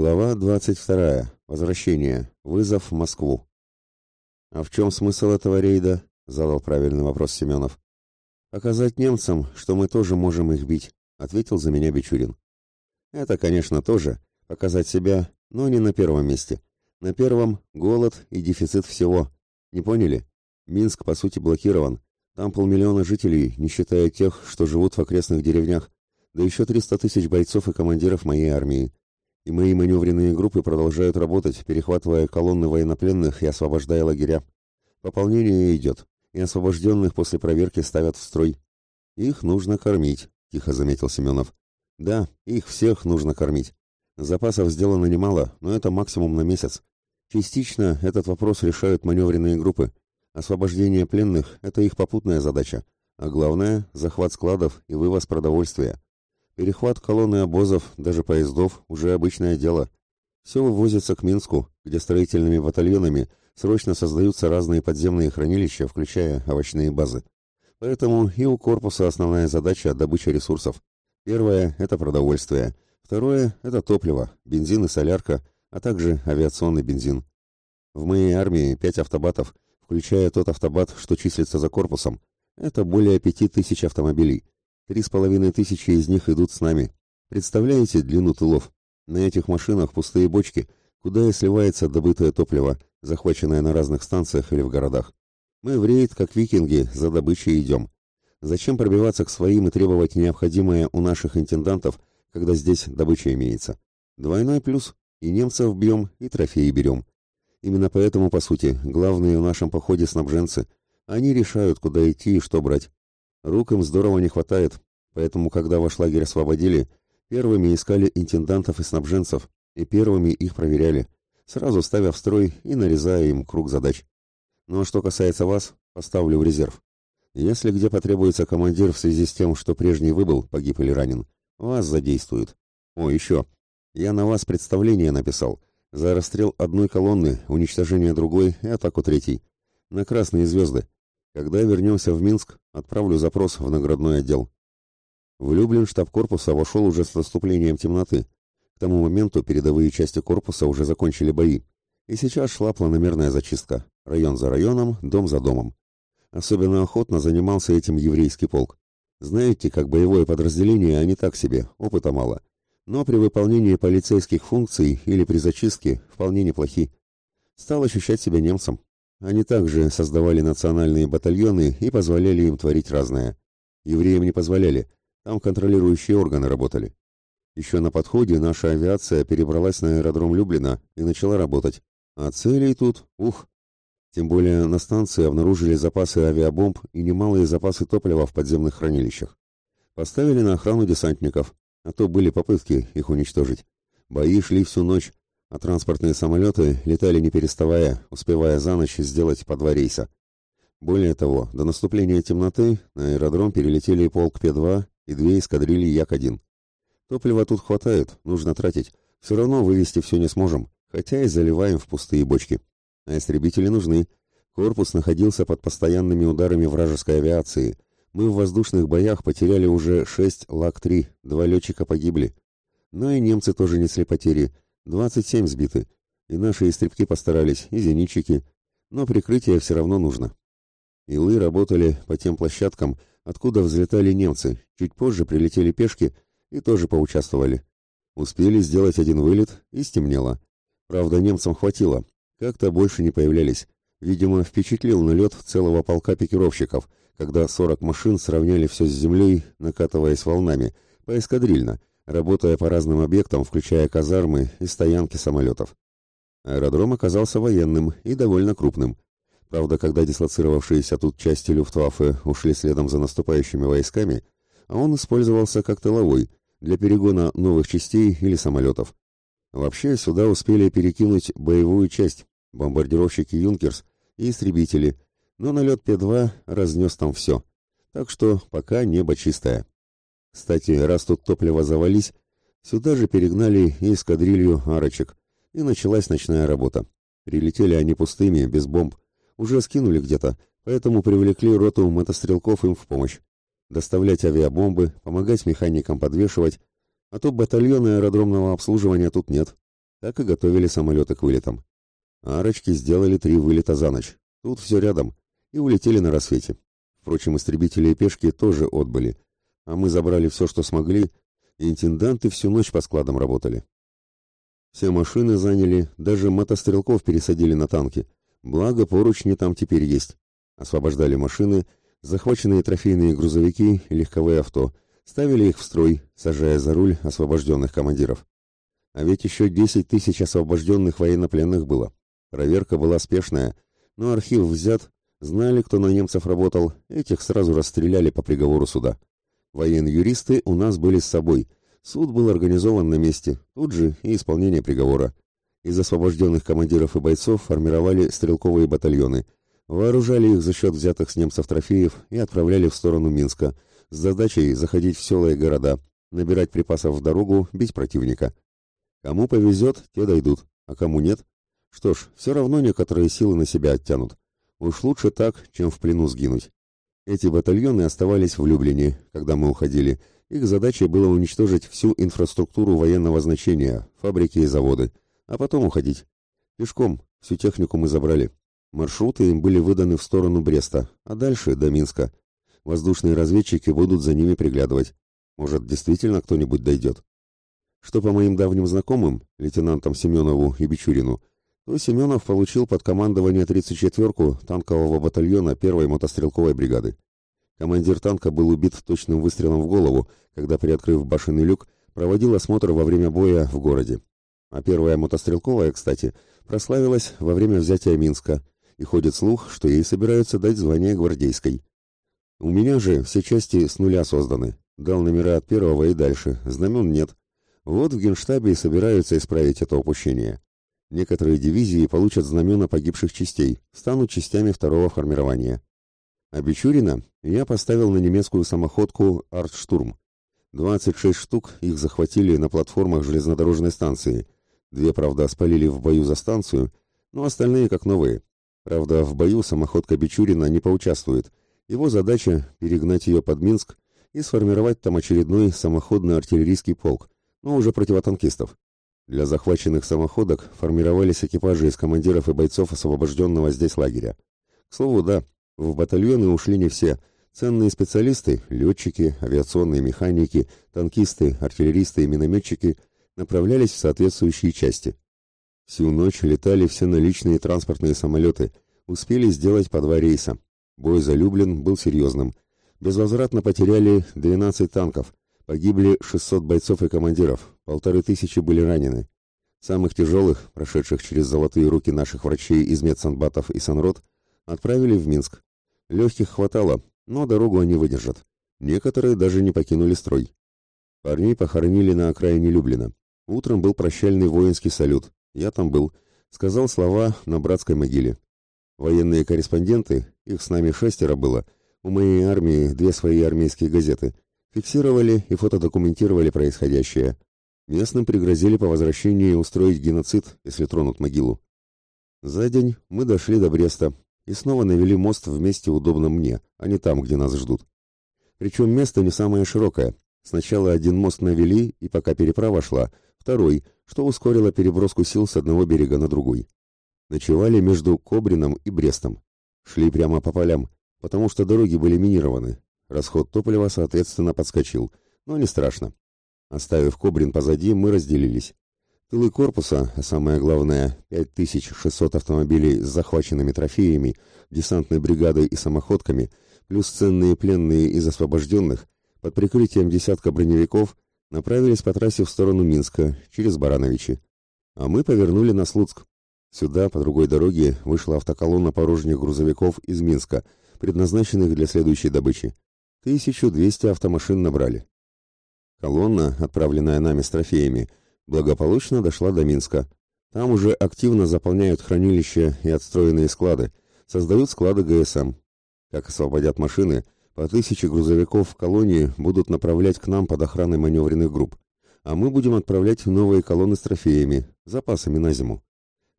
Глава 22. Возвращение. Вызов в Москву. «А в чем смысл этого рейда?» — задал правильный вопрос Семенов. «Показать немцам, что мы тоже можем их бить», — ответил за меня Бичурин. «Это, конечно, тоже. Показать себя, но не на первом месте. На первом — голод и дефицит всего. Не поняли? Минск, по сути, блокирован. Там полмиллиона жителей, не считая тех, что живут в окрестных деревнях, да еще 300 тысяч бойцов и командиров моей армии и мои маневренные группы продолжают работать, перехватывая колонны военнопленных и освобождая лагеря. Пополнение идет, и освобожденных после проверки ставят в строй. Их нужно кормить, тихо заметил Семенов. Да, их всех нужно кормить. Запасов сделано немало, но это максимум на месяц. Частично этот вопрос решают маневренные группы. Освобождение пленных – это их попутная задача, а главное – захват складов и вывоз продовольствия. Перехват колонны обозов, даже поездов, уже обычное дело. Все вывозится к Минску, где строительными батальонами срочно создаются разные подземные хранилища, включая овощные базы. Поэтому и у корпуса основная задача – добыча ресурсов. Первое – это продовольствие. Второе – это топливо, бензин и солярка, а также авиационный бензин. В моей армии пять автобатов, включая тот автобат, что числится за корпусом. Это более пяти тысяч автомобилей. Три с половиной тысячи из них идут с нами. Представляете длину тылов? На этих машинах пустые бочки, куда и сливается добытое топливо, захваченное на разных станциях или в городах. Мы в рейд, как викинги, за добычей идем. Зачем пробиваться к своим и требовать необходимое у наших интендантов, когда здесь добыча имеется? Двойной плюс. И немцев бьем, и трофеи берем. Именно поэтому, по сути, главные в нашем походе снабженцы. Они решают, куда идти и что брать. Рук им здорово не хватает, поэтому, когда ваш лагерь освободили, первыми искали интендантов и снабженцев, и первыми их проверяли, сразу ставя в строй и нарезая им круг задач. Ну а что касается вас, поставлю в резерв. Если где потребуется командир в связи с тем, что прежний выбыл, погиб или ранен, вас задействуют. О, еще. Я на вас представление написал. За расстрел одной колонны, уничтожение другой и атаку третьей. На красные звезды. Когда вернемся в Минск, отправлю запрос в наградной отдел. В Люблин штаб корпуса вошел уже с наступлением темноты. К тому моменту передовые части корпуса уже закончили бои. И сейчас шла планомерная зачистка. Район за районом, дом за домом. Особенно охотно занимался этим еврейский полк. Знаете, как боевое подразделение они так себе, опыта мало. Но при выполнении полицейских функций или при зачистке вполне неплохи. Стал ощущать себя немцем. Они также создавали национальные батальоны и позволяли им творить разное. Евреям не позволяли, там контролирующие органы работали. Еще на подходе наша авиация перебралась на аэродром Люблина и начала работать. А целей тут, ух! Тем более на станции обнаружили запасы авиабомб и немалые запасы топлива в подземных хранилищах. Поставили на охрану десантников, а то были попытки их уничтожить. Бои шли всю ночь, а транспортные самолеты летали не переставая, успевая за ночь сделать по два рейса. Более того, до наступления темноты на аэродром перелетели полк П-2 и две эскадрильи Як-1. Топлива тут хватает, нужно тратить. Все равно вывести все не сможем, хотя и заливаем в пустые бочки. А истребители нужны. Корпус находился под постоянными ударами вражеской авиации. Мы в воздушных боях потеряли уже 6 ЛАК-3, два летчика погибли. Но и немцы тоже несли потери – Двадцать семь сбиты, и наши истребки постарались, и зенитчики, но прикрытие все равно нужно. Илы работали по тем площадкам, откуда взлетали немцы, чуть позже прилетели пешки и тоже поучаствовали. Успели сделать один вылет, и стемнело. Правда, немцам хватило, как-то больше не появлялись. Видимо, впечатлил налет целого полка пикировщиков, когда сорок машин сравняли все с землей, накатываясь волнами, поэскадрильно, работая по разным объектам, включая казармы и стоянки самолетов. Аэродром оказался военным и довольно крупным. Правда, когда дислоцировавшиеся тут части Люфтваффе ушли следом за наступающими войсками, он использовался как тыловой, для перегона новых частей или самолетов. Вообще, сюда успели перекинуть боевую часть, бомбардировщики «Юнкерс» и истребители, но налет П-2 разнес там все. Так что пока небо чистое. Кстати, раз тут топливо завались, сюда же перегнали и эскадрилью арочек, и началась ночная работа. Прилетели они пустыми, без бомб, уже скинули где-то, поэтому привлекли роту мотострелков им в помощь. Доставлять авиабомбы, помогать механикам подвешивать, а то батальона аэродромного обслуживания тут нет. так и готовили самолеты к вылетам. Арочки сделали три вылета за ночь. Тут все рядом. И улетели на рассвете. Впрочем, истребители и пешки тоже отбыли. А мы забрали все, что смогли, и интенданты всю ночь по складам работали. Все машины заняли, даже мотострелков пересадили на танки. Благо, поручни там теперь есть. Освобождали машины, захваченные трофейные грузовики и легковые авто, ставили их в строй, сажая за руль освобожденных командиров. А ведь еще 10 тысяч освобожденных военнопленных было. Проверка была спешная, но архив взят, знали, кто на немцев работал, этих сразу расстреляли по приговору суда. Военные юристы у нас были с собой. Суд был организован на месте, тут же и исполнение приговора. Из освобожденных командиров и бойцов формировали стрелковые батальоны, вооружали их за счет взятых с немцев трофеев и отправляли в сторону Минска с задачей заходить в села и города, набирать припасов в дорогу, бить противника. Кому повезет, те дойдут, а кому нет. Что ж, все равно некоторые силы на себя оттянут. Уж лучше так, чем в плену сгинуть. Эти батальоны оставались в Люблине, когда мы уходили. Их задачей было уничтожить всю инфраструктуру военного значения, фабрики и заводы, а потом уходить. Пешком, всю технику мы забрали. Маршруты им были выданы в сторону Бреста, а дальше до Минска. Воздушные разведчики будут за ними приглядывать. Может, действительно кто-нибудь дойдет что по моим давним знакомым, лейтенантам Семенову и Бичурину, то Семенов получил под командование 34-ку танкового батальона 1-й мотострелковой бригады. Командир танка был убит точным выстрелом в голову, когда, приоткрыв башенный люк, проводил осмотр во время боя в городе. А первая мотострелковая, кстати, прославилась во время взятия Минска, и ходит слух, что ей собираются дать звание гвардейской. У меня же все части с нуля созданы. Дал номера от первого и дальше, знамен нет, вот в Генштабе и собираются исправить это упущение. Некоторые дивизии получат знамена погибших частей, станут частями второго формирования. А я поставил на немецкую самоходку «Артштурм». 26 штук их захватили на платформах железнодорожной станции. Две, правда, спалили в бою за станцию, но остальные как новые. Правда, в бою самоходка Бичурина не поучаствует. Его задача – перегнать ее под Минск и сформировать там очередной самоходный артиллерийский полк, но уже противотанкистов. Для захваченных самоходок формировались экипажи из командиров и бойцов освобожденного здесь лагеря. К слову, да, в батальоны ушли не все. Ценные специалисты, летчики, авиационные механики, танкисты, артиллеристы и минометчики направлялись в соответствующие части. Всю ночь летали все наличные транспортные самолеты, успели сделать по два рейса. Бой за Люблин был серьезным. Безвозвратно потеряли 12 танков, Погибли 600 бойцов и командиров, полторы тысячи были ранены. Самых тяжелых, прошедших через золотые руки наших врачей из медсанбатов и санрод, отправили в Минск. Легких хватало, но дорогу они выдержат. Некоторые даже не покинули строй. Парней похоронили на окраине Люблина. Утром был прощальный воинский салют. Я там был. Сказал слова на братской могиле. Военные корреспонденты, их с нами шестеро было, у моей армии две свои армейские газеты – фиксировали и фотодокументировали происходящее. Местным пригрозили по возвращении устроить геноцид, если тронут могилу. За день мы дошли до Бреста и снова навели мост в месте удобном мне, а не там, где нас ждут. Причем место не самое широкое. Сначала один мост навели, и пока переправа шла, второй, что ускорило переброску сил с одного берега на другой. Ночевали между Кобрином и Брестом. Шли прямо по полям, потому что дороги были минированы, Расход топлива, соответственно, подскочил, но не страшно. Оставив Кобрин позади, мы разделились. Тылы корпуса, а самое главное, 5600 автомобилей с захваченными трофеями, десантной бригадой и самоходками, плюс ценные пленные из освобожденных, под прикрытием десятка броневиков, направились по трассе в сторону Минска, через Барановичи. А мы повернули на Слуцк. Сюда, по другой дороге, вышла автоколонна порожних грузовиков из Минска, предназначенных для следующей добычи. 1200 автомашин набрали. Колонна, отправленная нами с трофеями, благополучно дошла до Минска. Там уже активно заполняют хранилища и отстроенные склады, создают склады ГСМ. Как освободят машины, по тысяче грузовиков в колонии будут направлять к нам под охраной маневренных групп, а мы будем отправлять новые колонны с трофеями, запасами на зиму.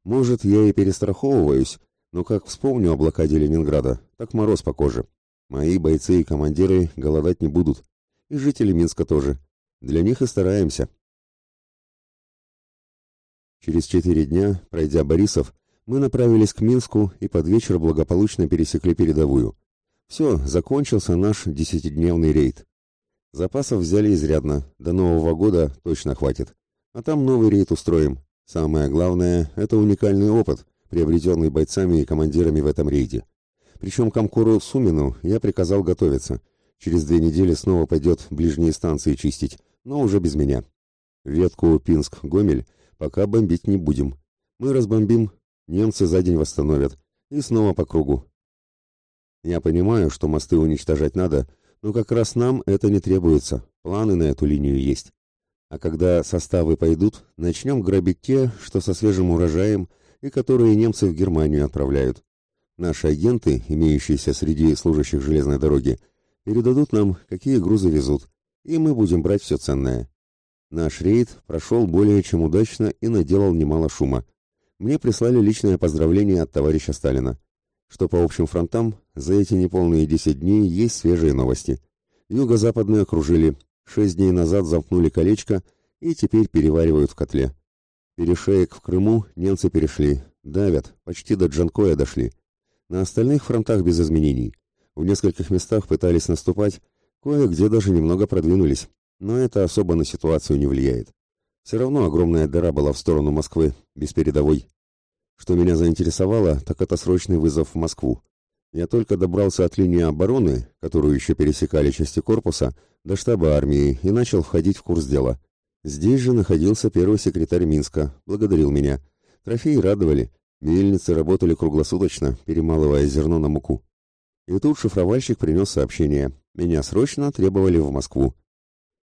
Может, я и перестраховываюсь, но как вспомню о блокаде Ленинграда, так мороз по коже. Мои бойцы и командиры голодать не будут. И жители Минска тоже. Для них и стараемся. Через четыре дня, пройдя Борисов, мы направились к Минску и под вечер благополучно пересекли передовую. Все, закончился наш десятидневный рейд. Запасов взяли изрядно, до Нового года точно хватит. А там новый рейд устроим. Самое главное – это уникальный опыт, приобретенный бойцами и командирами в этом рейде. Причем Комкору Сумину я приказал готовиться. Через две недели снова пойдет ближние станции чистить, но уже без меня. Ветку Пинск-Гомель пока бомбить не будем. Мы разбомбим, немцы за день восстановят. И снова по кругу. Я понимаю, что мосты уничтожать надо, но как раз нам это не требуется. Планы на эту линию есть. А когда составы пойдут, начнем грабить те, что со свежим урожаем и которые немцы в Германию отправляют. Наши агенты, имеющиеся среди служащих железной дороги, передадут нам, какие грузы везут, и мы будем брать все ценное. Наш рейд прошел более чем удачно и наделал немало шума. Мне прислали личное поздравление от товарища Сталина. Что по общим фронтам, за эти неполные 10 дней есть свежие новости. Юго-западные окружили, Шесть дней назад замкнули колечко и теперь переваривают в котле. Перешеек в Крыму немцы перешли, давят, почти до Джанкоя дошли. На остальных фронтах без изменений. В нескольких местах пытались наступать, кое-где даже немного продвинулись, но это особо на ситуацию не влияет. Все равно огромная дыра была в сторону Москвы, без передовой. Что меня заинтересовало, так это срочный вызов в Москву. Я только добрался от линии обороны, которую еще пересекали части корпуса, до штаба армии и начал входить в курс дела. Здесь же находился первый секретарь Минска, благодарил меня. Трофеи радовали, мельницы работали круглосуточно, перемалывая зерно на муку. И тут шифровальщик принес сообщение. Меня срочно требовали в Москву.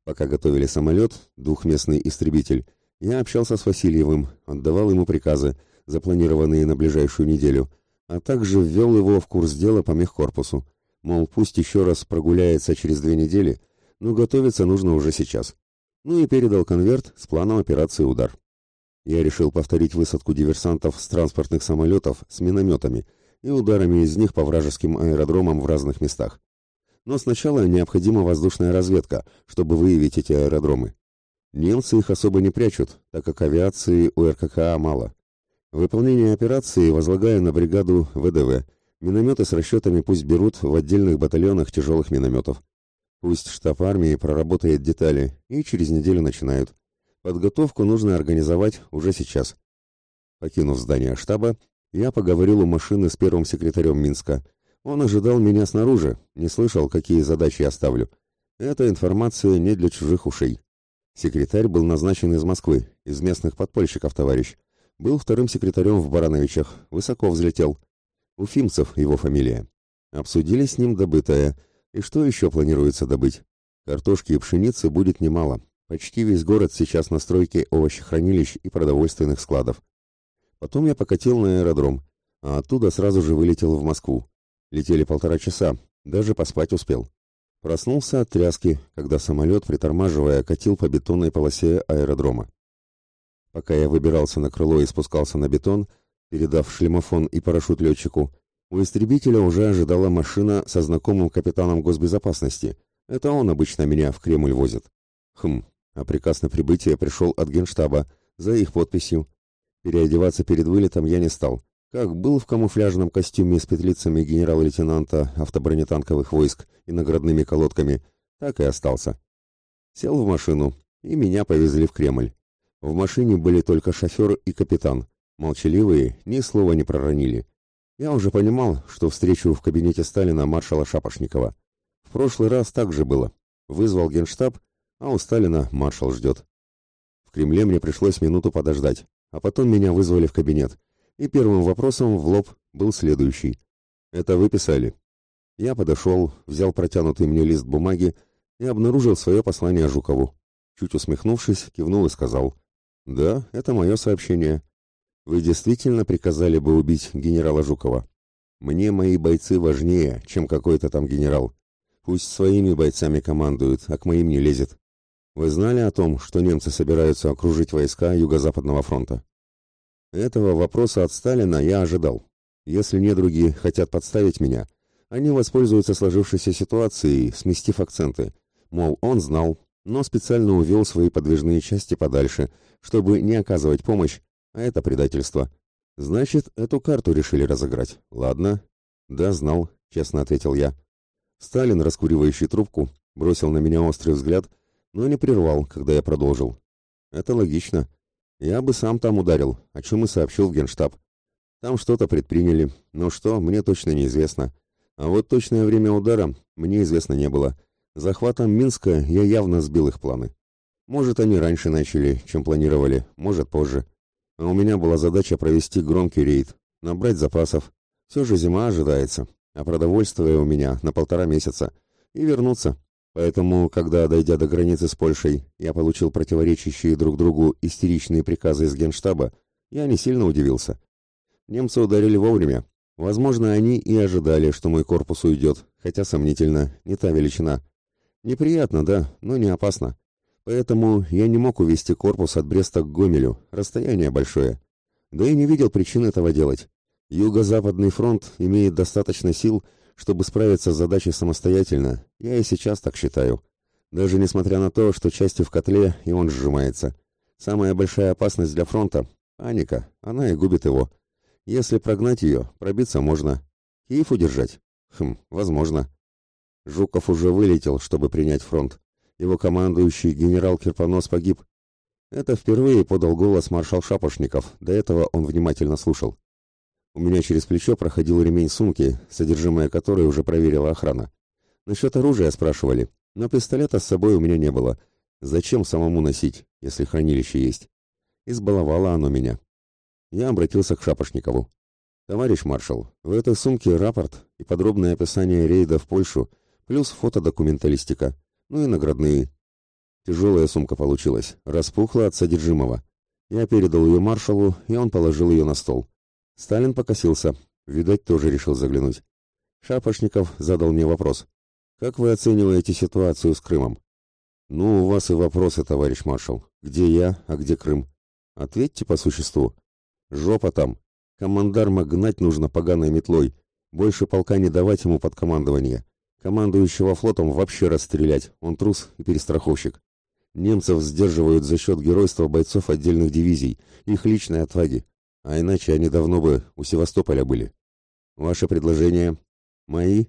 Пока готовили самолет, двухместный истребитель, я общался с Васильевым, отдавал ему приказы, запланированные на ближайшую неделю – а также ввел его в курс дела по мехкорпусу, мол, пусть еще раз прогуляется через две недели, но готовиться нужно уже сейчас. Ну и передал конверт с планом операции «Удар». Я решил повторить высадку диверсантов с транспортных самолетов с минометами и ударами из них по вражеским аэродромам в разных местах. Но сначала необходима воздушная разведка, чтобы выявить эти аэродромы. Немцы их особо не прячут, так как авиации у РККА мало. Выполнение операции возлагаю на бригаду ВДВ. Минометы с расчетами пусть берут в отдельных батальонах тяжелых минометов. Пусть штаб армии проработает детали и через неделю начинают. Подготовку нужно организовать уже сейчас. Покинув здание штаба, я поговорил у машины с первым секретарем Минска. Он ожидал меня снаружи, не слышал, какие задачи я ставлю. Эта информация не для чужих ушей. Секретарь был назначен из Москвы, из местных подпольщиков, товарищ. Был вторым секретарем в Барановичах, высоко взлетел. Уфимцев его фамилия. Обсудили с ним добытое, и что еще планируется добыть. Картошки и пшеницы будет немало. Почти весь город сейчас на стройке овощехранилищ и продовольственных складов. Потом я покатил на аэродром, а оттуда сразу же вылетел в Москву. Летели полтора часа, даже поспать успел. Проснулся от тряски, когда самолет, притормаживая, катил по бетонной полосе аэродрома. Пока я выбирался на крыло и спускался на бетон, передав шлемофон и парашют летчику, у истребителя уже ожидала машина со знакомым капитаном госбезопасности. Это он обычно меня в Кремль возит. Хм, а приказ на прибытие пришел от генштаба, за их подписью. Переодеваться перед вылетом я не стал. Как был в камуфляжном костюме с петлицами генерал-лейтенанта автобронетанковых войск и наградными колодками, так и остался. Сел в машину, и меня повезли в Кремль. В машине были только шофер и капитан. Молчаливые, ни слова не проронили. Я уже понимал, что встречу в кабинете Сталина маршала Шапошникова. В прошлый раз так же было. Вызвал генштаб, а у Сталина маршал ждет. В Кремле мне пришлось минуту подождать, а потом меня вызвали в кабинет. И первым вопросом в лоб был следующий. «Это вы писали?» Я подошел, взял протянутый мне лист бумаги и обнаружил свое послание Жукову. Чуть усмехнувшись, кивнул и сказал – да, это мое сообщение. Вы действительно приказали бы убить генерала Жукова? Мне мои бойцы важнее, чем какой-то там генерал. Пусть своими бойцами командуют, а к моим не лезет. Вы знали о том, что немцы собираются окружить войска Юго-Западного фронта? Этого вопроса от Сталина я ожидал. Если недруги хотят подставить меня, они воспользуются сложившейся ситуацией, сместив акценты. Мол, он знал, но специально увел свои подвижные части подальше, чтобы не оказывать помощь, а это предательство. Значит, эту карту решили разыграть. Ладно. Да, знал, честно ответил я. Сталин, раскуривающий трубку, бросил на меня острый взгляд, но не прервал, когда я продолжил. Это логично. Я бы сам там ударил, о чем и сообщил в Генштаб. Там что-то предприняли, но что, мне точно неизвестно. А вот точное время удара мне известно не было. Захватом Минска я явно сбил их планы. Может, они раньше начали, чем планировали, может, позже. А у меня была задача провести громкий рейд, набрать запасов. Все же зима ожидается, а продовольствие у меня на полтора месяца. И вернуться. Поэтому, когда, дойдя до границы с Польшей, я получил противоречащие друг другу истеричные приказы из Генштаба, я не сильно удивился. Немцы ударили вовремя. Возможно, они и ожидали, что мой корпус уйдет, хотя сомнительно, не та величина. Неприятно, да, но не опасно. Поэтому я не мог увести корпус от Бреста к Гомелю, расстояние большое. Да и не видел причин этого делать. Юго-Западный фронт имеет достаточно сил, чтобы справиться с задачей самостоятельно, я и сейчас так считаю. Даже несмотря на то, что части в котле, и он сжимается. Самая большая опасность для фронта — паника, она и губит его. Если прогнать ее, пробиться можно. Киев удержать? Хм, возможно. Жуков уже вылетел, чтобы принять фронт его командующий генерал Кирпонос погиб. Это впервые подал голос маршал Шапошников, до этого он внимательно слушал. У меня через плечо проходил ремень сумки, содержимое которой уже проверила охрана. Насчет оружия спрашивали, но пистолета с собой у меня не было. Зачем самому носить, если хранилище есть? Избаловало оно меня. Я обратился к Шапошникову. «Товарищ маршал, в этой сумке рапорт и подробное описание рейда в Польшу, плюс фотодокументалистика ну и наградные. Тяжелая сумка получилась, распухла от содержимого. Я передал ее маршалу, и он положил ее на стол. Сталин покосился, видать, тоже решил заглянуть. Шапошников задал мне вопрос. «Как вы оцениваете ситуацию с Крымом?» «Ну, у вас и вопросы, товарищ маршал. Где я, а где Крым?» «Ответьте по существу». «Жопа там. Командарма гнать нужно поганой метлой. Больше полка не давать ему под командование. Командующего флотом вообще расстрелять, он трус и перестраховщик. Немцев сдерживают за счет геройства бойцов отдельных дивизий, их личной отваги, а иначе они давно бы у Севастополя были. Ваши предложения? Мои?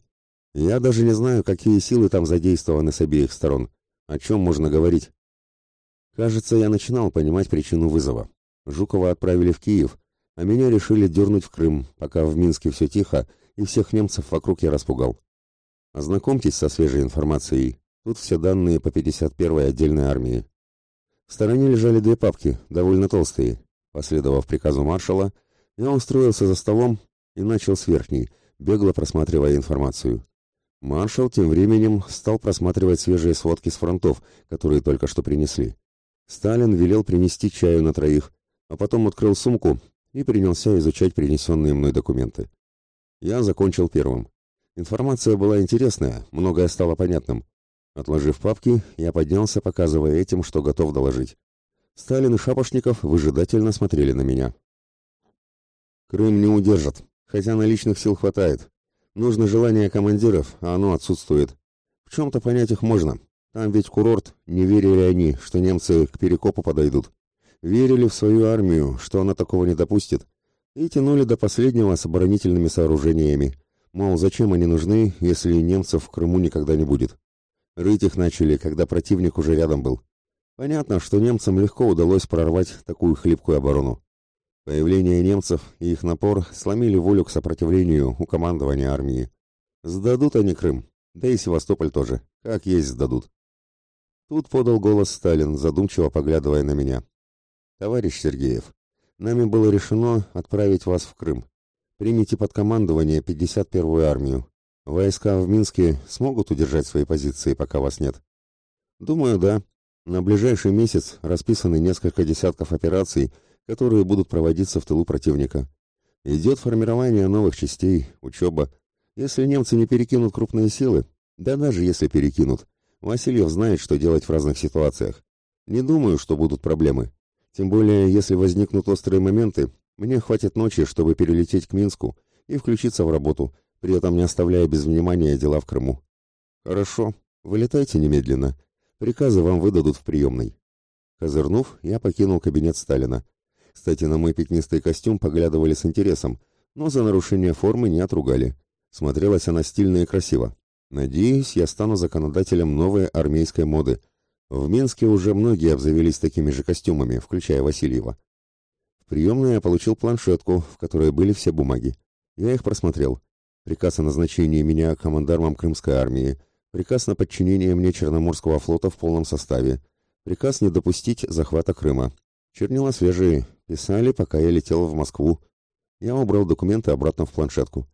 Я даже не знаю, какие силы там задействованы с обеих сторон. О чем можно говорить? Кажется, я начинал понимать причину вызова. Жукова отправили в Киев, а меня решили дернуть в Крым, пока в Минске все тихо, и всех немцев вокруг я распугал. Ознакомьтесь со свежей информацией. Тут все данные по 51-й отдельной армии. В стороне лежали две папки, довольно толстые. Последовав приказу маршала, я устроился за столом и начал с верхней, бегло просматривая информацию. Маршал тем временем стал просматривать свежие сводки с фронтов, которые только что принесли. Сталин велел принести чаю на троих, а потом открыл сумку и принялся изучать принесенные мной документы. Я закончил первым. Информация была интересная, многое стало понятным. Отложив папки, я поднялся, показывая этим, что готов доложить. Сталин и Шапошников выжидательно смотрели на меня. Крым не удержат, хотя наличных сил хватает. Нужно желание командиров, а оно отсутствует. В чем-то понять их можно. Там ведь курорт, не верили они, что немцы к Перекопу подойдут. Верили в свою армию, что она такого не допустит, и тянули до последнего с оборонительными сооружениями. Мол, зачем они нужны, если немцев в Крыму никогда не будет? Рыть их начали, когда противник уже рядом был. Понятно, что немцам легко удалось прорвать такую хлипкую оборону. Появление немцев и их напор сломили волю к сопротивлению у командования армии. Сдадут они Крым, да и Севастополь тоже, как есть сдадут. Тут подал голос Сталин, задумчиво поглядывая на меня. «Товарищ Сергеев, нами было решено отправить вас в Крым. Примите под командование 51-ю армию. Войска в Минске смогут удержать свои позиции, пока вас нет? Думаю, да. На ближайший месяц расписаны несколько десятков операций, которые будут проводиться в тылу противника. Идет формирование новых частей, учеба. Если немцы не перекинут крупные силы, да даже если перекинут, Васильев знает, что делать в разных ситуациях. Не думаю, что будут проблемы. Тем более, если возникнут острые моменты, мне хватит ночи, чтобы перелететь к Минску и включиться в работу, при этом не оставляя без внимания дела в Крыму. Хорошо, вылетайте немедленно. Приказы вам выдадут в приемной. Козырнув, я покинул кабинет Сталина. Кстати, на мой пятнистый костюм поглядывали с интересом, но за нарушение формы не отругали. Смотрелась она стильно и красиво. Надеюсь, я стану законодателем новой армейской моды. В Минске уже многие обзавелись такими же костюмами, включая Васильева. В приемной я получил планшетку, в которой были все бумаги. Я их просмотрел. Приказ о назначении меня командармом Крымской армии, приказ на подчинение мне Черноморского флота в полном составе, приказ не допустить захвата Крыма. Чернила свежие, писали, пока я летел в Москву. Я убрал документы обратно в планшетку.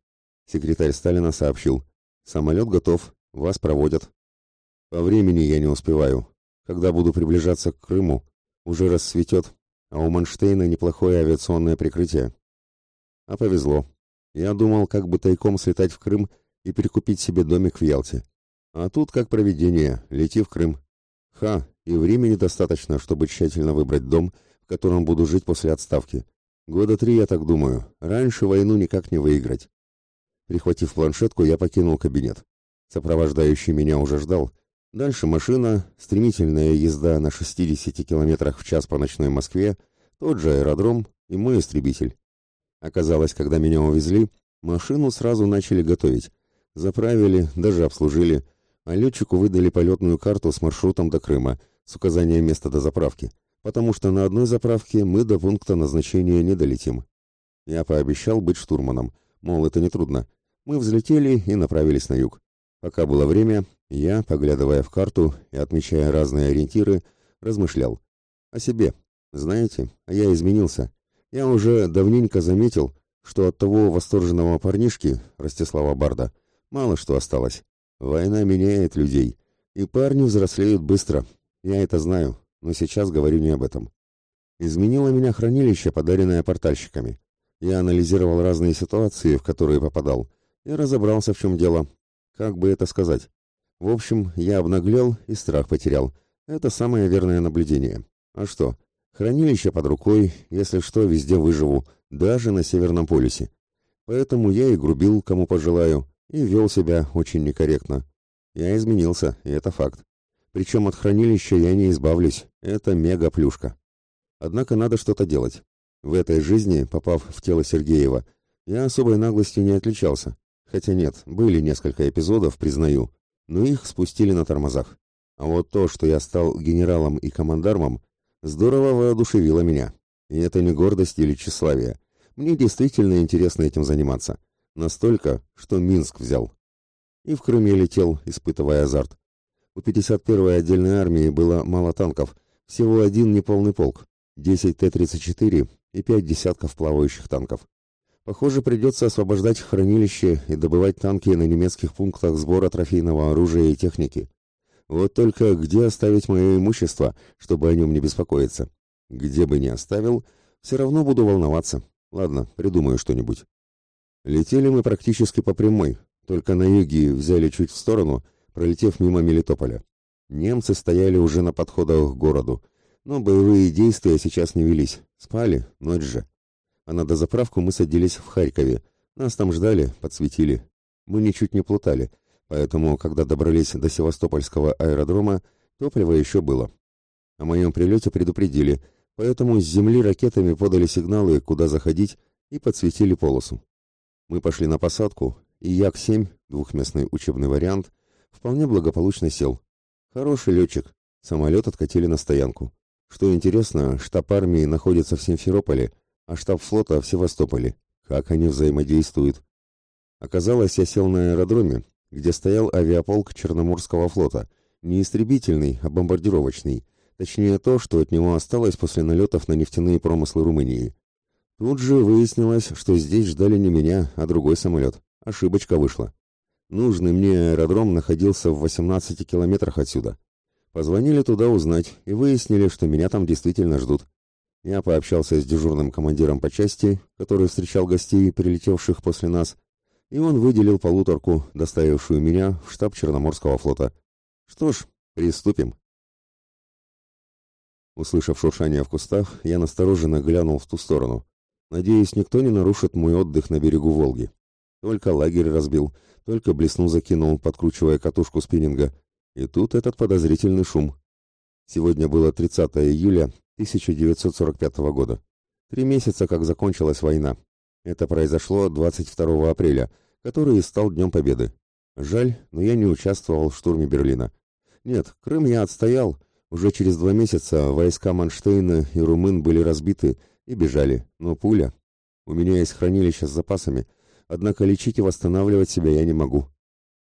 Секретарь Сталина сообщил. «Самолет готов, вас проводят». «По времени я не успеваю. Когда буду приближаться к Крыму, уже рассветет, а у Манштейна неплохое авиационное прикрытие». А повезло. Я думал, как бы тайком слетать в Крым и перекупить себе домик в Ялте. А тут как проведение, лети в Крым. Ха, и времени достаточно, чтобы тщательно выбрать дом, в котором буду жить после отставки. Года три, я так думаю. Раньше войну никак не выиграть. Прихватив планшетку, я покинул кабинет. Сопровождающий меня уже ждал. Дальше машина, стремительная езда на 60 километрах в час по ночной Москве, тот же аэродром и мой истребитель. Оказалось, когда меня увезли, машину сразу начали готовить. Заправили, даже обслужили, а летчику выдали полетную карту с маршрутом до Крыма, с указанием места до заправки, потому что на одной заправке мы до пункта назначения не долетим. Я пообещал быть штурманом, мол, это нетрудно. Мы взлетели и направились на юг. Пока было время, я, поглядывая в карту и отмечая разные ориентиры, размышлял. О себе. Знаете, я изменился. Я уже давненько заметил, что от того восторженного парнишки, Ростислава Барда, мало что осталось. Война меняет людей, и парни взрослеют быстро. Я это знаю, но сейчас говорю не об этом. Изменило меня хранилище, подаренное портальщиками. Я анализировал разные ситуации, в которые попадал, и разобрался, в чем дело. Как бы это сказать? В общем, я обнаглел и страх потерял. Это самое верное наблюдение. А что? Хранилище под рукой, если что, везде выживу, даже на Северном полюсе. Поэтому я и грубил, кому пожелаю, и вел себя очень некорректно. Я изменился, и это факт. Причем от хранилища я не избавлюсь, это мега-плюшка. Однако надо что-то делать. В этой жизни, попав в тело Сергеева, я особой наглостью не отличался. Хотя нет, были несколько эпизодов, признаю, но их спустили на тормозах. А вот то, что я стал генералом и командармом, здорово воодушевило меня. И это не гордость или тщеславие. Мне действительно интересно этим заниматься. Настолько, что Минск взял. И в Крыме летел, испытывая азарт. У 51-й отдельной армии было мало танков, всего один неполный полк, 10 Т-34 и 5 десятков плавающих танков. Похоже, придется освобождать хранилище и добывать танки на немецких пунктах сбора трофейного оружия и техники. Вот только где оставить мое имущество, чтобы о нем не беспокоиться? Где бы ни оставил, все равно буду волноваться. Ладно, придумаю что-нибудь. Летели мы практически по прямой, только на юге взяли чуть в сторону, пролетев мимо Мелитополя. Немцы стояли уже на подходах к городу, но боевые действия сейчас не велись. Спали, ночь же. А на дозаправку мы садились в Харькове. Нас там ждали, подсветили. Мы ничуть не плутали, поэтому, когда добрались до Севастопольского аэродрома, топлива еще было. О моем прилете предупредили, поэтому с земли ракетами подали сигналы, куда заходить, и подсветили полосу. Мы пошли на посадку, и Як-7, двухместный учебный вариант, вполне благополучно сел. Хороший летчик. Самолет откатили на стоянку. Что интересно, штаб армии находится в Симферополе, а штаб флота в Севастополе. Как они взаимодействуют? Оказалось, я сел на аэродроме, где стоял авиаполк Черноморского флота, не истребительный, а бомбардировочный, точнее то, что от него осталось после налетов на нефтяные промыслы Румынии. Тут же выяснилось, что здесь ждали не меня, а другой самолет. Ошибочка вышла. Нужный мне аэродром находился в 18 километрах отсюда. Позвонили туда узнать и выяснили, что меня там действительно ждут. Я пообщался с дежурным командиром по части, который встречал гостей, прилетевших после нас, и он выделил полуторку, доставившую меня в штаб Черноморского флота. Что ж, приступим. Услышав шуршание в кустах, я настороженно глянул в ту сторону. Надеюсь, никто не нарушит мой отдых на берегу Волги. Только лагерь разбил, только блесну закинул, подкручивая катушку спиннинга. И тут этот подозрительный шум. Сегодня было 30 июля 1945 года. Три месяца, как закончилась война. Это произошло 22 апреля, который и стал Днем Победы. Жаль, но я не участвовал в штурме Берлина. Нет, Крым я отстоял. Уже через два месяца войска Манштейна и румын были разбиты и бежали. Но пуля... У меня есть хранилище с запасами, однако лечить и восстанавливать себя я не могу.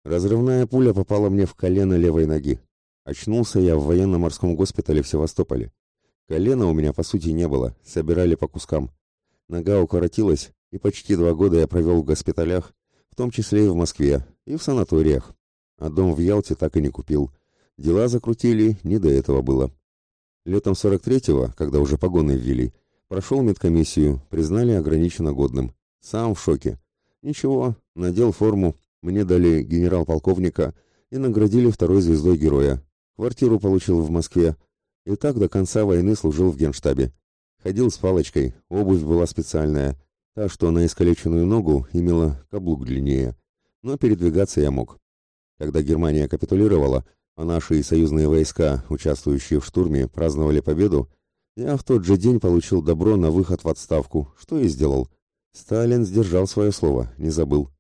Разрывная пуля попала мне в колено левой ноги. Очнулся я в военно-морском госпитале в Севастополе. Колена у меня, по сути, не было, собирали по кускам. Нога укоротилась, и почти два года я провел в госпиталях, в том числе и в Москве, и в санаториях. А дом в Ялте так и не купил. Дела закрутили, не до этого было. Летом 43-го, когда уже погоны ввели, прошел медкомиссию, признали ограниченно годным. Сам в шоке. Ничего, надел форму, мне дали генерал-полковника и наградили второй звездой героя. Квартиру получил в Москве. И так до конца войны служил в генштабе. Ходил с палочкой, обувь была специальная, та, что на искалеченную ногу имела каблук длиннее. Но передвигаться я мог. Когда Германия капитулировала, а наши союзные войска, участвующие в штурме, праздновали победу, я в тот же день получил добро на выход в отставку, что и сделал. Сталин сдержал свое слово, не забыл.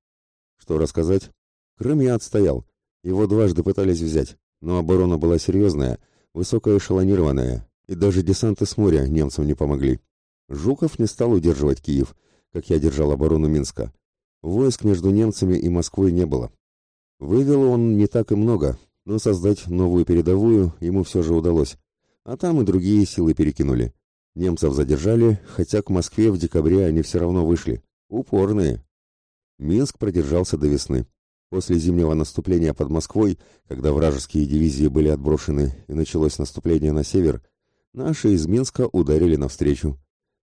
Что рассказать? Крым я отстоял. Его дважды пытались взять, но оборона была серьезная, высокоэшелонированная, и даже десанты с моря немцам не помогли. Жуков не стал удерживать Киев, как я держал оборону Минска. Войск между немцами и Москвой не было. Вывел он не так и много, но создать новую передовую ему все же удалось. А там и другие силы перекинули. Немцев задержали, хотя к Москве в декабре они все равно вышли. Упорные. Минск продержался до весны. После зимнего наступления под Москвой, когда вражеские дивизии были отброшены и началось наступление на север, наши из Минска ударили навстречу.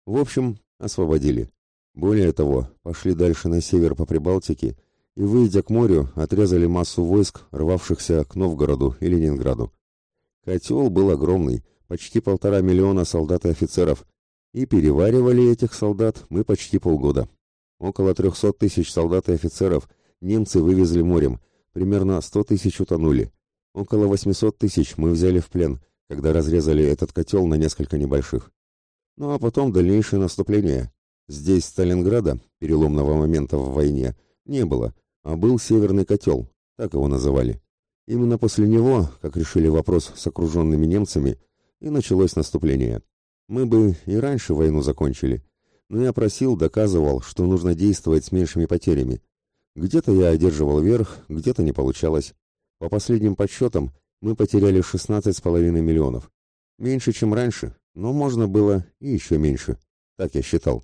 В общем, освободили. Более того, пошли дальше на север по Прибалтике и, выйдя к морю, отрезали массу войск, рвавшихся к Новгороду и Ленинграду. Котел был огромный, почти полтора миллиона солдат и офицеров, и переваривали этих солдат мы почти полгода. Около трехсот тысяч солдат и офицеров немцы вывезли морем, примерно сто тысяч утонули. Около восьмисот тысяч мы взяли в плен, когда разрезали этот котел на несколько небольших. Ну а потом дальнейшее наступление. Здесь Сталинграда, переломного момента в войне, не было, а был Северный котел, так его называли. Именно после него, как решили вопрос с окруженными немцами, и началось наступление. Мы бы и раньше войну закончили, но я просил, доказывал, что нужно действовать с меньшими потерями. Где-то я одерживал верх, где-то не получалось. По последним подсчетам, мы потеряли 16,5 миллионов. Меньше, чем раньше, но можно было и еще меньше. Так я считал.